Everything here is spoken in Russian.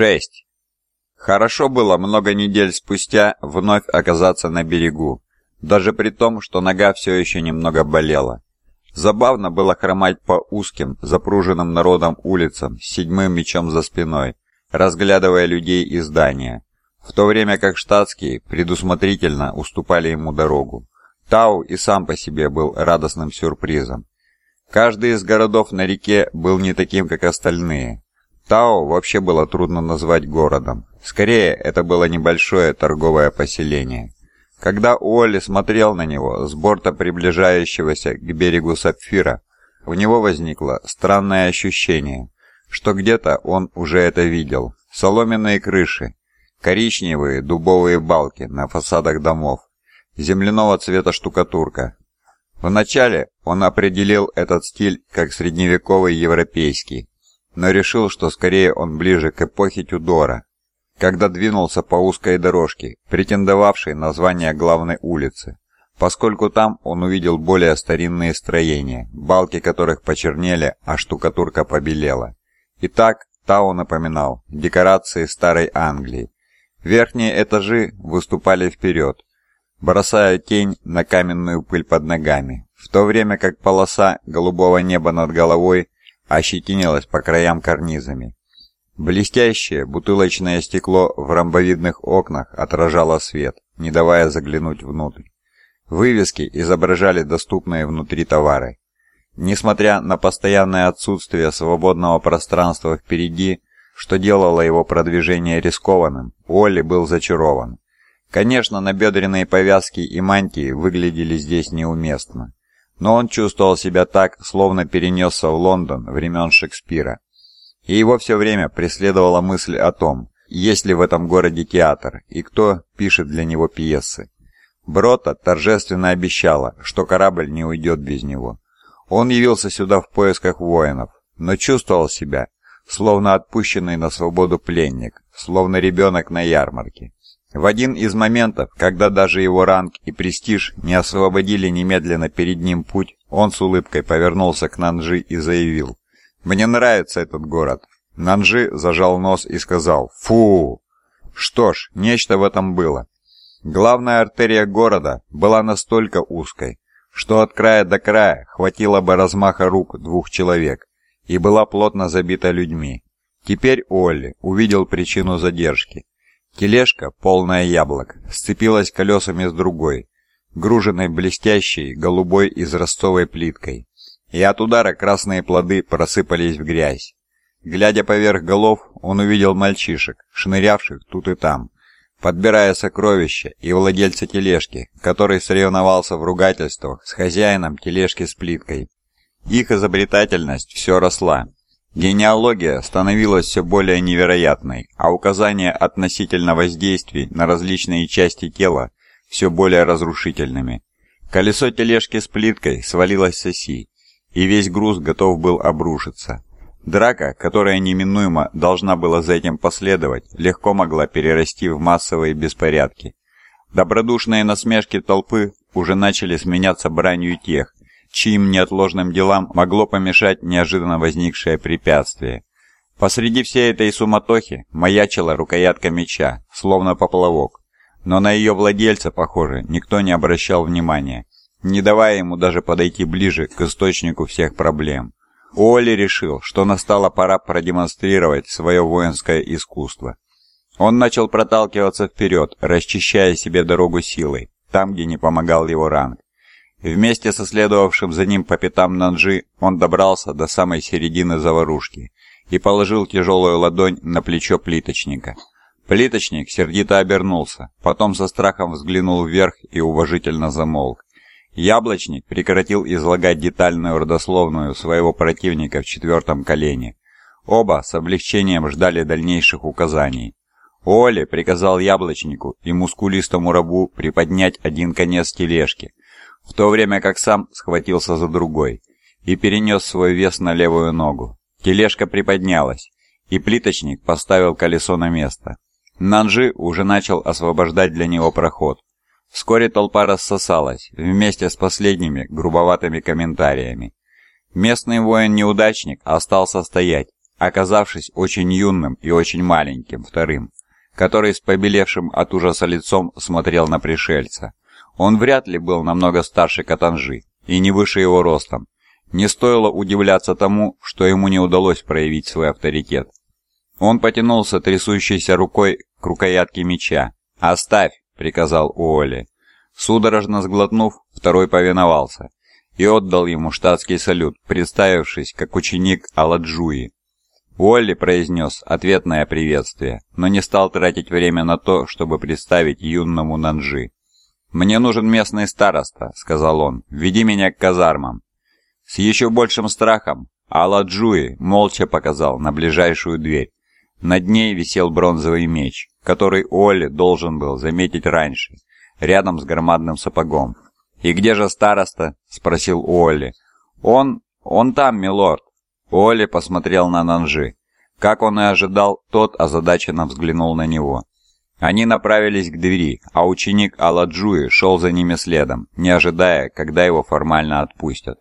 6. Хорошо было много недель спустя вновь оказаться на берегу, даже при том, что нога все еще немного болела. Забавно было хромать по узким, запруженным народом улицам с седьмым мечом за спиной, разглядывая людей и здания, в то время как штатские предусмотрительно уступали ему дорогу. Тау и сам по себе был радостным сюрпризом. Каждый из городов на реке был не таким, как остальные. Тао вообще было трудно назвать городом. Скорее, это было небольшое торговое поселение. Когда Уолли смотрел на него с борта приближающегося к берегу Сапфира, у него возникло странное ощущение, что где-то он уже это видел. Соломенные крыши, коричневые дубовые балки на фасадах домов, земляного цвета штукатурка. Вначале он определил этот стиль как средневековый европейский, но решил, что скорее он ближе к эпохе Тюдора, когда двинулся по узкой дорожке, претендовавшей на звание главной улицы, поскольку там он увидел более старинные строения, балки которых почернели, а штукатурка побелела. Итак, Тау напоминал декорации старой Англии. Верхние этажи выступали вперед, бросая тень на каменную пыль под ногами, в то время как полоса голубого неба над головой ощетинилась по краям карнизами. Блестящее бутылочное стекло в ромбовидных окнах отражало свет, не давая заглянуть внутрь. Вывески изображали доступные внутри товары. Несмотря на постоянное отсутствие свободного пространства впереди, что делало его продвижение рискованным, Уолли был зачарован. Конечно, набедренные повязки и мантии выглядели здесь неуместно, но он чувствовал себя так, словно перенесся в Лондон времен Шекспира. И его все время преследовала мысль о том, есть ли в этом городе театр и кто пишет для него пьесы. Брота торжественно обещала, что корабль не уйдет без него. Он явился сюда в поисках воинов, но чувствовал себя, словно отпущенный на свободу пленник, словно ребенок на ярмарке. В один из моментов, когда даже его ранг и престиж не освободили немедленно перед ним путь, он с улыбкой повернулся к Нанжи и заявил «Мне нравится этот город». Нанжи зажал нос и сказал «Фу!». Что ж, нечто в этом было. Главная артерия города была настолько узкой, что от края до края хватило бы размаха рук двух человек, и была плотно забита людьми. Теперь Олли увидел причину задержки. Тележка, полная яблок, сцепилась колесами с другой, груженной блестящей, голубой израстовой плиткой. И от удара красные плоды просыпались в грязь. Глядя поверх голов, он увидел мальчишек, шнырявших тут и там, подбирая сокровища, и владельца тележки, который соревновался в ругательствах с хозяином тележки с плиткой. Их изобретательность все росла, Генеалогия становилась все более невероятной, а указания относительно воздействий на различные части тела все более разрушительными. Колесо тележки с плиткой свалилось с оси, и весь груз готов был обрушиться. Драка, которая неминуемо должна была за этим последовать, легко могла перерасти в массовые беспорядки. Добродушные насмешки толпы уже начали сменяться бранью тех, чьим неотложным делам могло помешать неожиданно возникшее препятствие. Посреди всей этой суматохи маячила рукоятка меча, словно поплавок, но на ее владельца, похоже, никто не обращал внимания, не давая ему даже подойти ближе к источнику всех проблем. Уолли решил, что настала пора продемонстрировать свое воинское искусство. Он начал проталкиваться вперед, расчищая себе дорогу силой, там, где не помогал его ранг. Вместе со следовавшим за ним по пятам Нанжи он добрался до самой середины заварушки и положил тяжелую ладонь на плечо плиточника. Плиточник сердито обернулся, потом со страхом взглянул вверх и уважительно замолк. Яблочник прекратил излагать детальную родословную своего противника в четвертом колене. Оба с облегчением ждали дальнейших указаний. Оли приказал яблочнику и мускулистому рабу приподнять один конец тележки, в то время как сам схватился за другой и перенес свой вес на левую ногу. Тележка приподнялась, и плиточник поставил колесо на место. Нанжи уже начал освобождать для него проход. Вскоре толпа рассосалась, вместе с последними грубоватыми комментариями. Местный воин-неудачник остался стоять, оказавшись очень юным и очень маленьким, вторым, который с побелевшим от ужаса лицом смотрел на пришельца. Он вряд ли был намного старше Катанжи и не выше его ростом. Не стоило удивляться тому, что ему не удалось проявить свой авторитет. Он потянулся трясущейся рукой к рукоятке меча. «Оставь!» — приказал Уолли. Судорожно сглотнув, второй повиновался и отдал ему штатский салют, представившись как ученик Аладжуи. Уолли произнес ответное приветствие, но не стал тратить время на то, чтобы представить юному Нанжи. «Мне нужен местный староста», — сказал он. «Веди меня к казармам». С еще большим страхом Аладжуи молча показал на ближайшую дверь. Над ней висел бронзовый меч, который Уолли должен был заметить раньше, рядом с громадным сапогом. «И где же староста?» — спросил Уолли. «Он... он там, милорд». Уолли посмотрел на Нанжи. Как он и ожидал, тот озадаченно взглянул на него. Они направились к двери, а ученик Аладжуи шел за ними следом, не ожидая, когда его формально отпустят.